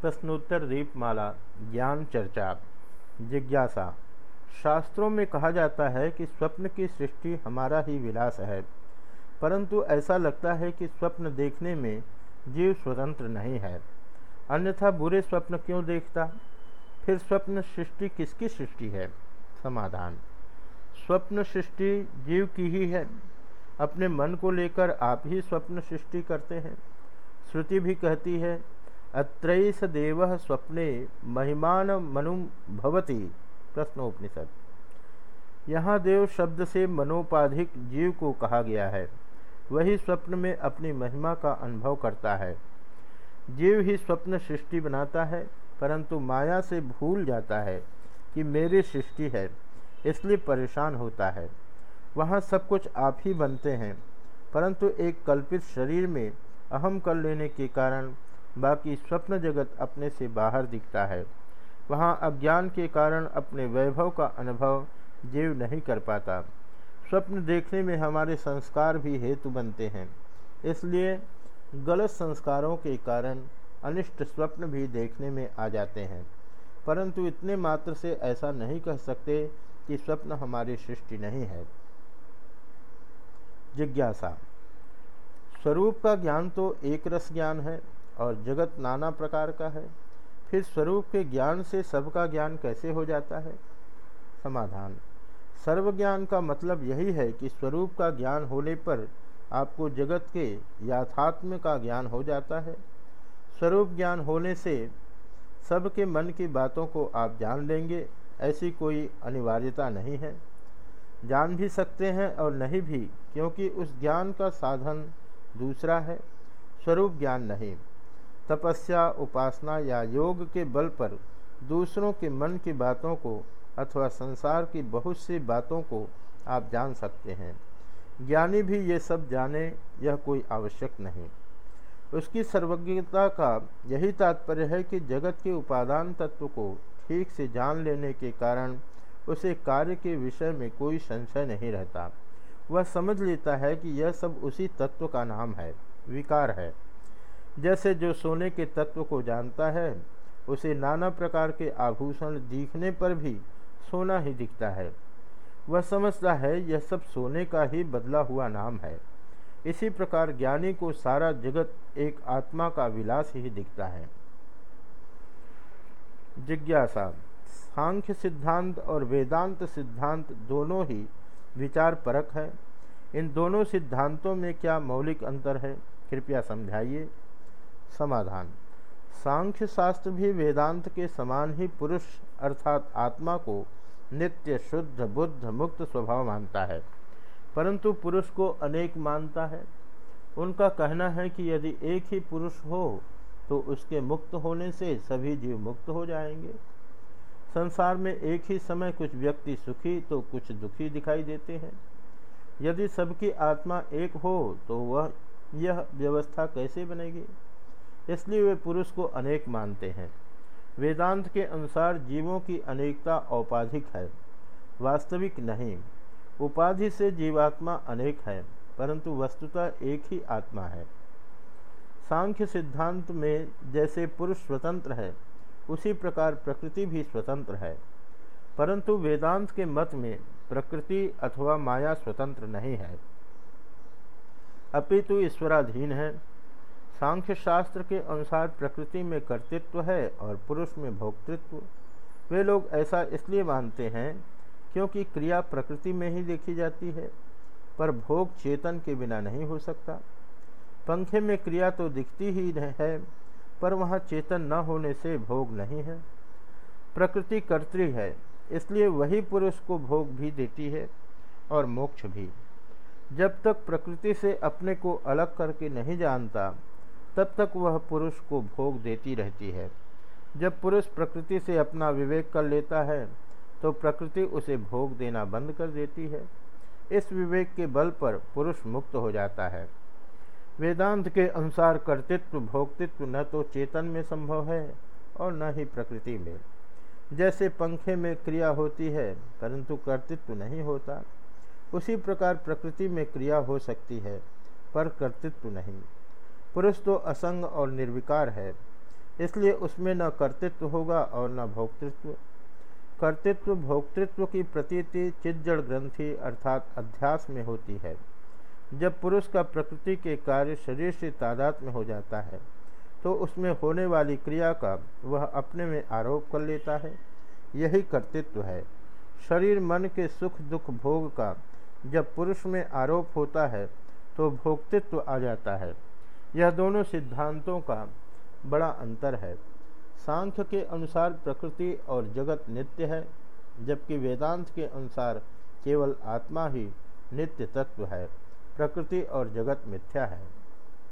प्रश्नोत्तर दीपमाला, ज्ञान चर्चा, जिज्ञासा। शास्त्रों में कहा जाता है कि स्वप्न की सृष्टि हमारा ही विलास है, परंतु ऐसा लगता है कि स्वप्न देखने में जीव स्वतंत्र नहीं है। अन्यथा बुरे स्वप्न क्यों देखता? फिर स्वप्न सृष्टि किसकी सृष्टि है? समाधान। स्वप्न सृष्टि जीव की ही है। अपने मन को लेकर आप ही स्वप्न सृष्टि करते हैं। श्रुति भी कहती है अत्रैस देव स्वप्ने महिमान मनु भवती? प्रश्नोपनिषद। यहाँ देव शब्द से मनोपाधिक जीव को कहा गया है। वही स्वप्न में अपनी महिमा का अनुभव करता है। जीव ही स्वप्न सृष्टि बनाता है, परंतु माया से भूल जाता है कि मेरी सृष्टि है, इसलिए परेशान होता है। वहाँ सब कुछ आप ही बनते हैं, परंतु एक कल्पित शरीर में अहम कर लेने के कारण बाकी स्वप्न जगत अपने से बाहर दिखता है। वहाँ अज्ञान के कारण अपने वैभव का अनुभव जीव नहीं कर पाता। स्वप्न देखने में हमारे संस्कार भी हेतु बनते हैं। इसलिए गलत संस्कारों के कारण अनिष्ट स्वप्न भी देखने में आ जाते हैं। परंतु इतने मात्र से ऐसा नहीं कह सकते कि स्वप्न हमारी सृष्टि नहीं है। जिज्ञासा। स्वरूप का ज्ञान तो एक रस ज्ञान है। और जगत नाना प्रकार का है। फिर स्वरूप के ज्ञान से सबका ज्ञान कैसे हो जाता है? समाधान। सर्व ज्ञान का मतलब यही है कि स्वरूप का ज्ञान होने पर आपको जगत के याथात्म का ज्ञान हो जाता है। स्वरूप ज्ञान होने से सबके मन की बातों को आप जान लेंगे, ऐसी कोई अनिवार्यता नहीं है। जान भी सकते हैं और नहीं भी, क्योंकि उस ज्ञान का साधन दूसरा है। स्वरूप ज्ञान नहीं। तपस्या, उपासना या योग के बल पर दूसरों के मन की बातों को अथवा संसार की बहुत सी बातों को आप जान सकते हैं। ज्ञानी भी ये सब जाने, यह कोई आवश्यक नहीं। उसकी सर्वज्ञता का यही तात्पर्य है कि जगत के उपादान तत्व को ठीक से जान लेने के कारण उसे कार्य के विषय में कोई संशय नहीं रहता। वह समझ लेता है कि यह सब उसी तत्व का नाम है, विकार है। जैसे जो सोने के तत्व को जानता है, उसे नाना प्रकार के आभूषण दिखने पर भी सोना ही दिखता है। वह समझता है, यह सब सोने का ही बदला हुआ नाम है। इसी प्रकार ज्ञानी को सारा जगत एक आत्मा का विलास ही दिखता है। जिज्ञासा, सांख्य सिद्धांत और वेदांत सिद्धांत दोनों ही विचार परक है। इन दोनों सिद्धांतों में क्या मौलिक अंतर है, कृपया समझाइए। समाधान। सांख्य शास्त्र भी वेदांत के समान ही पुरुष अर्थात आत्मा को नित्य शुद्ध, बुद्ध, मुक्त स्वभाव मानता है। परंतु पुरुष को अनेक मानता है। उनका कहना है कि यदि एक ही पुरुष हो तो उसके मुक्त होने से सभी जीव मुक्त हो जाएँगे। संसार में एक ही समय कुछ व्यक्ति सुखी तो कुछ दुखी दिखाई देते हैं। यदि सबकी आत्मा एक हो तो वह, यह व्यवस्था कैसे बनेगी? इसलिए वे पुरुष को अनेक मानते हैं। वेदांत के अनुसार जीवों की अनेकता औपाधिक है, वास्तविक नहीं। उपाधि से जीवात्मा अनेक है, परंतु वस्तुतः एक ही आत्मा है। सांख्य सिद्धांत में जैसे पुरुष स्वतंत्र है, उसी प्रकार प्रकृति भी स्वतंत्र है। परंतु वेदांत के मत में प्रकृति अथवा माया स्वतंत्र नहीं है। अपितु ईश्वराधीन है सांख्य शास्त्र के अनुसार प्रकृति में कर्तृत्व है और पुरुष में भोक्तृत्व। वे लोग ऐसा इसलिए मानते हैं क्योंकि क्रिया प्रकृति में ही देखी जाती है, पर भोग चेतन के बिना नहीं हो सकता। पंखे में क्रिया तो दिखती ही है, पर वहाँ चेतन न होने से भोग नहीं है। प्रकृति कर्तृ है, इसलिए वही पुरुष को भोग भी देती है और मोक्ष भी। जब तक प्रकृति से अपने को अलग करके नहीं जानता तब तक वह पुरुष को भोग देती रहती है। जब पुरुष प्रकृति से अपना विवेक कर लेता है तो प्रकृति उसे भोग देना बंद कर देती है। इस विवेक के बल पर पुरुष मुक्त हो जाता है। वेदांत के अनुसार कर्तृत्व, भोक्तृत्व न तो चेतन में संभव है और न ही प्रकृति में। जैसे पंखे में क्रिया होती है, परंतु कर्तृत्व नहीं होता। उसी प्रकार प्रकृति में क्रिया हो सकती है, पर कर्तृत्व नहीं। पुरुष तो असंग और निर्विकार है, इसलिए उसमें न कर्तृत्व होगा और न भोक्तृत्व। कर्तृत्व भोक्तृत्व की प्रतीति चिज्जड़ ग्रंथि अर्थात अध्यास में होती है। जब पुरुष का प्रकृति के कार्य शरीर से तादात में हो जाता है तो उसमें होने वाली क्रिया का वह अपने में आरोप कर लेता है। यही कर्तृत्व है। शरीर मन के सुख दुख भोग का जब पुरुष में आरोप होता है तो भोक्तृत्व आ जाता है। यह दोनों सिद्धांतों का बड़ा अंतर है। सांख्य के अनुसार प्रकृति और जगत नित्य है, जबकि वेदांत के अनुसार केवल आत्मा ही नित्य तत्व है। प्रकृति और जगत मिथ्या है।